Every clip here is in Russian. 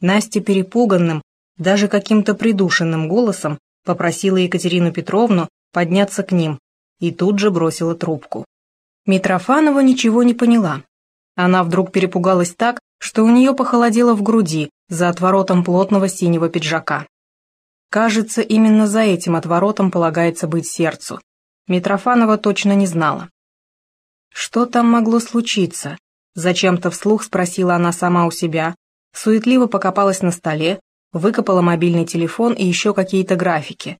Настя перепуганным, даже каким-то придушенным голосом попросила Екатерину Петровну подняться к ним и тут же бросила трубку. Митрофанова ничего не поняла. Она вдруг перепугалась так, что у нее похолодело в груди за отворотом плотного синего пиджака. Кажется, именно за этим отворотом полагается быть сердцу. Митрофанова точно не знала. Что там могло случиться? Зачем-то вслух спросила она сама у себя, суетливо покопалась на столе, выкопала мобильный телефон и еще какие-то графики.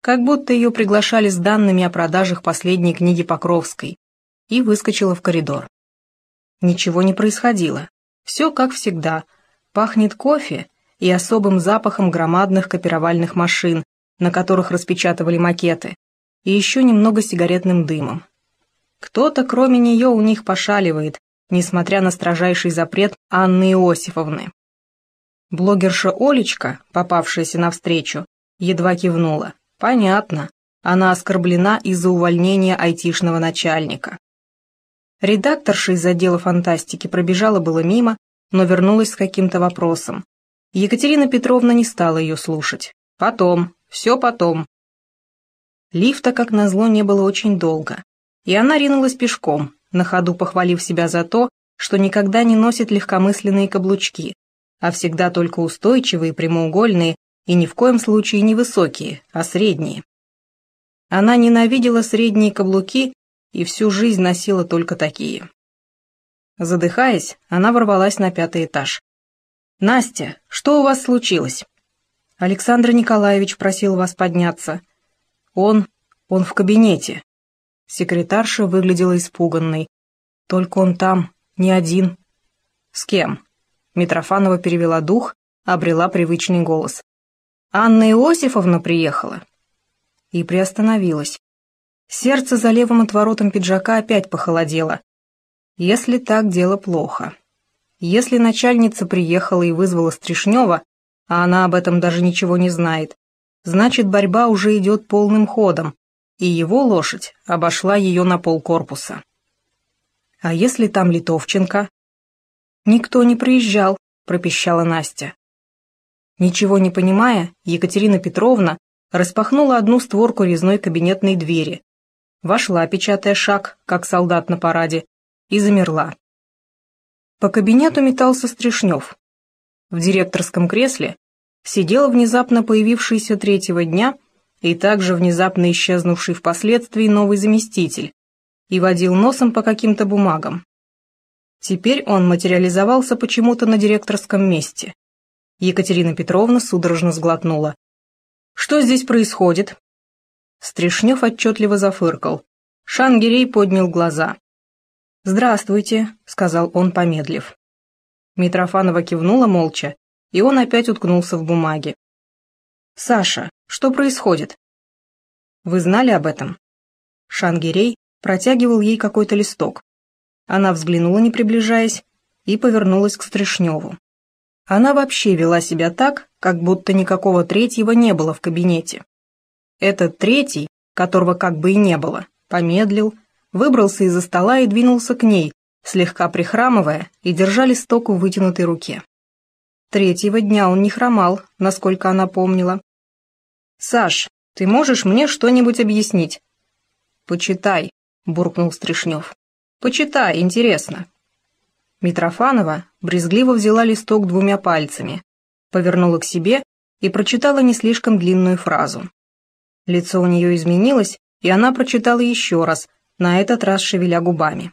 Как будто ее приглашали с данными о продажах последней книги Покровской, и выскочила в коридор. Ничего не происходило. Все как всегда. Пахнет кофе и особым запахом громадных копировальных машин, на которых распечатывали макеты, и еще немного сигаретным дымом. Кто-то, кроме нее, у них пошаливает, несмотря на строжайший запрет Анны Иосифовны. Блогерша Олечка, попавшаяся навстречу, едва кивнула. Понятно, она оскорблена из-за увольнения айтишного начальника. Редакторша из отдела фантастики пробежала было мимо, но вернулась с каким-то вопросом. Екатерина Петровна не стала ее слушать. Потом, все потом. Лифта, как назло, не было очень долго, и она ринулась пешком, на ходу похвалив себя за то, что никогда не носит легкомысленные каблучки, а всегда только устойчивые, прямоугольные и ни в коем случае не высокие, а средние. Она ненавидела средние каблуки и всю жизнь носила только такие. Задыхаясь, она ворвалась на пятый этаж. «Настя, что у вас случилось?» «Александр Николаевич просил вас подняться. Он... он в кабинете». Секретарша выглядела испуганной. «Только он там, не один». «С кем?» Митрофанова перевела дух, обрела привычный голос. «Анна Иосифовна приехала». И приостановилась. Сердце за левым отворотом пиджака опять похолодело. Если так, дело плохо. Если начальница приехала и вызвала Стришнева, а она об этом даже ничего не знает, значит, борьба уже идет полным ходом, и его лошадь обошла ее на полкорпуса. А если там Литовченко? Никто не приезжал, пропищала Настя. Ничего не понимая, Екатерина Петровна распахнула одну створку резной кабинетной двери, вошла, печатая шаг, как солдат на параде, и замерла. По кабинету метался Стришнев. В директорском кресле сидел внезапно появившийся третьего дня и также внезапно исчезнувший впоследствии новый заместитель и водил носом по каким-то бумагам. Теперь он материализовался почему-то на директорском месте. Екатерина Петровна судорожно сглотнула. «Что здесь происходит?» Стришнев отчетливо зафыркал. Шангирей поднял глаза. «Здравствуйте», — сказал он, помедлив. Митрофанова кивнула молча, и он опять уткнулся в бумаге. «Саша, что происходит?» «Вы знали об этом?» Шангирей протягивал ей какой-то листок. Она взглянула, не приближаясь, и повернулась к Стришневу. Она вообще вела себя так, как будто никакого третьего не было в кабинете. Этот третий, которого как бы и не было, помедлил, выбрался из-за стола и двинулся к ней, слегка прихрамывая и держа листок в вытянутой руке. Третьего дня он не хромал, насколько она помнила. «Саш, ты можешь мне что-нибудь объяснить?» «Почитай», — буркнул Стришнев. «Почитай, интересно». Митрофанова брезгливо взяла листок двумя пальцами, повернула к себе и прочитала не слишком длинную фразу. Лицо у нее изменилось, и она прочитала еще раз, на этот раз шевеля губами.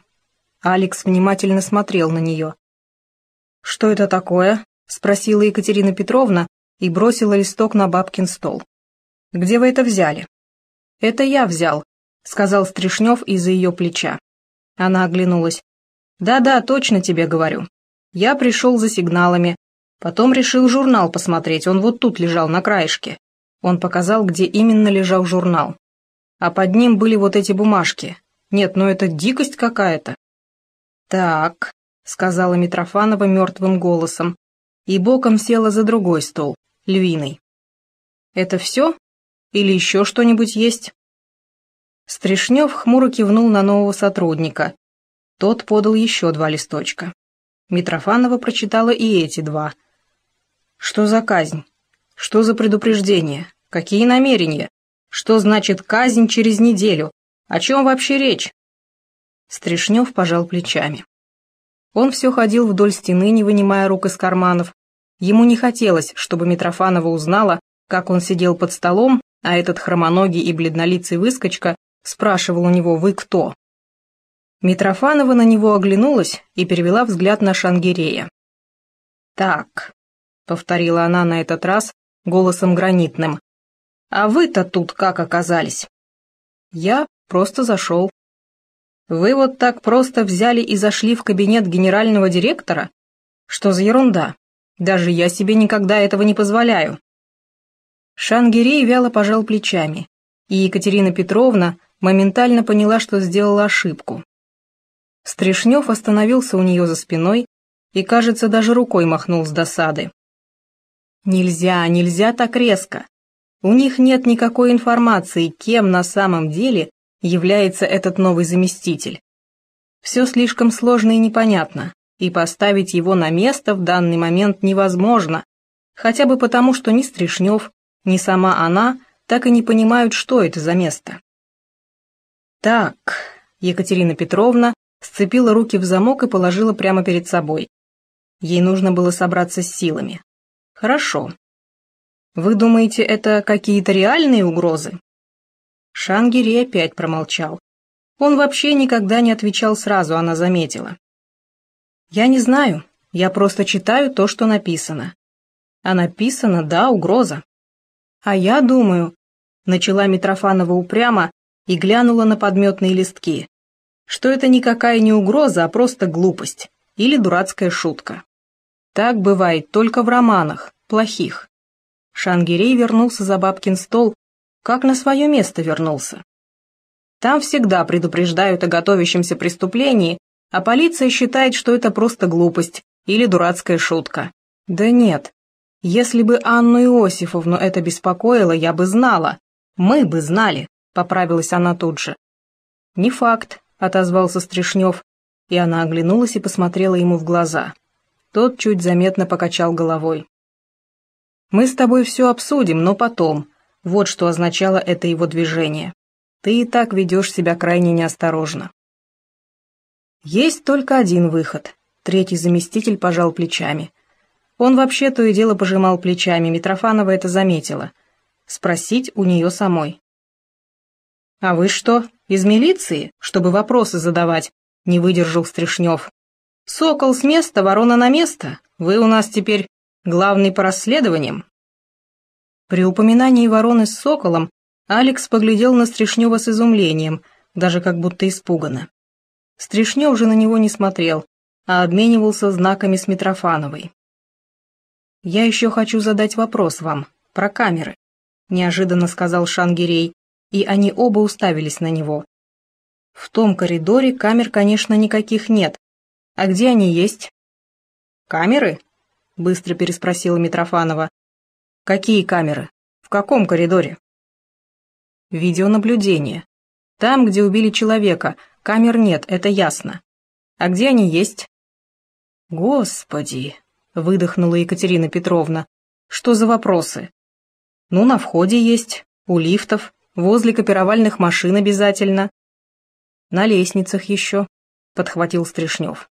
Алекс внимательно смотрел на нее. «Что это такое?» — спросила Екатерина Петровна и бросила листок на бабкин стол. «Где вы это взяли?» «Это я взял», — сказал Стришнев из-за ее плеча. Она оглянулась. «Да-да, точно тебе говорю. Я пришел за сигналами. Потом решил журнал посмотреть, он вот тут лежал на краешке. Он показал, где именно лежал журнал. А под ним были вот эти бумажки. Нет, ну это дикость какая-то. «Так», — сказала Митрофанова мертвым голосом, и боком села за другой стол, львиный. «Это все? Или еще что-нибудь есть?» Стришнев хмуро кивнул на нового сотрудника. Тот подал еще два листочка. Митрофанова прочитала и эти два. Что за казнь? Что за предупреждение? Какие намерения? Что значит казнь через неделю? О чем вообще речь? Стришнев пожал плечами. Он все ходил вдоль стены, не вынимая рук из карманов. Ему не хотелось, чтобы Митрофанова узнала, как он сидел под столом, а этот хромоногий и бледнолицый выскочка спрашивал у него «Вы кто?». Митрофанова на него оглянулась и перевела взгляд на Шангирея. «Так», — повторила она на этот раз голосом гранитным, — «а вы-то тут как оказались?» «Я просто зашел». «Вы вот так просто взяли и зашли в кабинет генерального директора? Что за ерунда? Даже я себе никогда этого не позволяю». Шангирей вяло пожал плечами, и Екатерина Петровна моментально поняла, что сделала ошибку. Стришнев остановился у нее за спиной и, кажется, даже рукой махнул с досады. «Нельзя, нельзя так резко. У них нет никакой информации, кем на самом деле является этот новый заместитель. Все слишком сложно и непонятно, и поставить его на место в данный момент невозможно, хотя бы потому, что ни Стришнев, ни сама она так и не понимают, что это за место. Так, Екатерина Петровна сцепила руки в замок и положила прямо перед собой. Ей нужно было собраться с силами. Хорошо. Вы думаете, это какие-то реальные угрозы? Шангири опять промолчал. Он вообще никогда не отвечал сразу, она заметила. Я не знаю, я просто читаю то, что написано. А написано, да, угроза. А я думаю, начала Митрофанова упрямо и глянула на подметные листки что это никакая не угроза, а просто глупость или дурацкая шутка. Так бывает только в романах, плохих. Шангирей вернулся за бабкин стол, как на свое место вернулся. Там всегда предупреждают о готовящемся преступлении, а полиция считает, что это просто глупость или дурацкая шутка. Да нет. Если бы Анну Иосифовну это беспокоило, я бы знала. Мы бы знали, поправилась она тут же. Не факт, отозвался Стришнев, и она оглянулась и посмотрела ему в глаза. Тот чуть заметно покачал головой. «Мы с тобой все обсудим, но потом», вот что означало это его движение. «Ты и так ведешь себя крайне неосторожно». «Есть только один выход», — третий заместитель пожал плечами. Он вообще то и дело пожимал плечами, Митрофанова это заметила. Спросить у нее самой. «А вы что, из милиции, чтобы вопросы задавать?» — не выдержал Стришнев. «Сокол с места, ворона на место. Вы у нас теперь главный по расследованиям». При упоминании вороны с соколом Алекс поглядел на Стришнева с изумлением, даже как будто испуганно. Стришнев же на него не смотрел, а обменивался знаками с Митрофановой. «Я еще хочу задать вопрос вам, про камеры», — неожиданно сказал Шангирей и они оба уставились на него. В том коридоре камер, конечно, никаких нет. А где они есть? Камеры? Быстро переспросила Митрофанова. Какие камеры? В каком коридоре? Видеонаблюдение. Там, где убили человека, камер нет, это ясно. А где они есть? Господи, выдохнула Екатерина Петровна. Что за вопросы? Ну, на входе есть, у лифтов, Возле копировальных машин обязательно. На лестницах еще, подхватил Стришнев.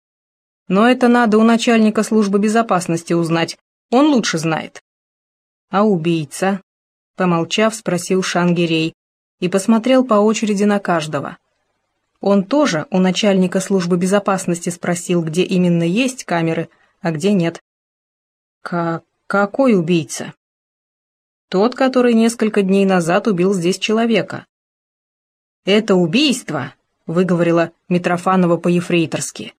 Но это надо у начальника службы безопасности узнать, он лучше знает. А убийца? Помолчав, спросил Шангирей и посмотрел по очереди на каждого. Он тоже у начальника службы безопасности спросил, где именно есть камеры, а где нет. К какой убийца? Тот, который несколько дней назад убил здесь человека. «Это убийство», — выговорила Митрофанова по-ефрейторски,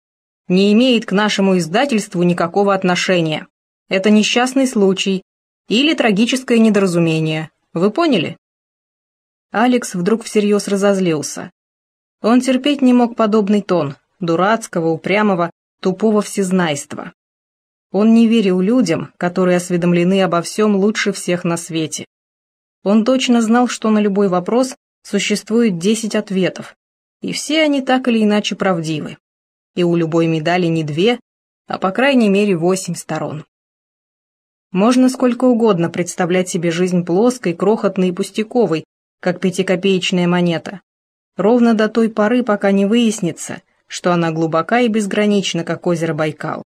«не имеет к нашему издательству никакого отношения. Это несчастный случай или трагическое недоразумение. Вы поняли?» Алекс вдруг всерьез разозлился. Он терпеть не мог подобный тон, дурацкого, упрямого, тупого всезнайства. Он не верил людям, которые осведомлены обо всем лучше всех на свете. Он точно знал, что на любой вопрос существует 10 ответов, и все они так или иначе правдивы. И у любой медали не две, а по крайней мере восемь сторон. Можно сколько угодно представлять себе жизнь плоской, крохотной и пустяковой, как пятикопеечная монета. Ровно до той поры, пока не выяснится, что она глубока и безгранична, как озеро Байкал.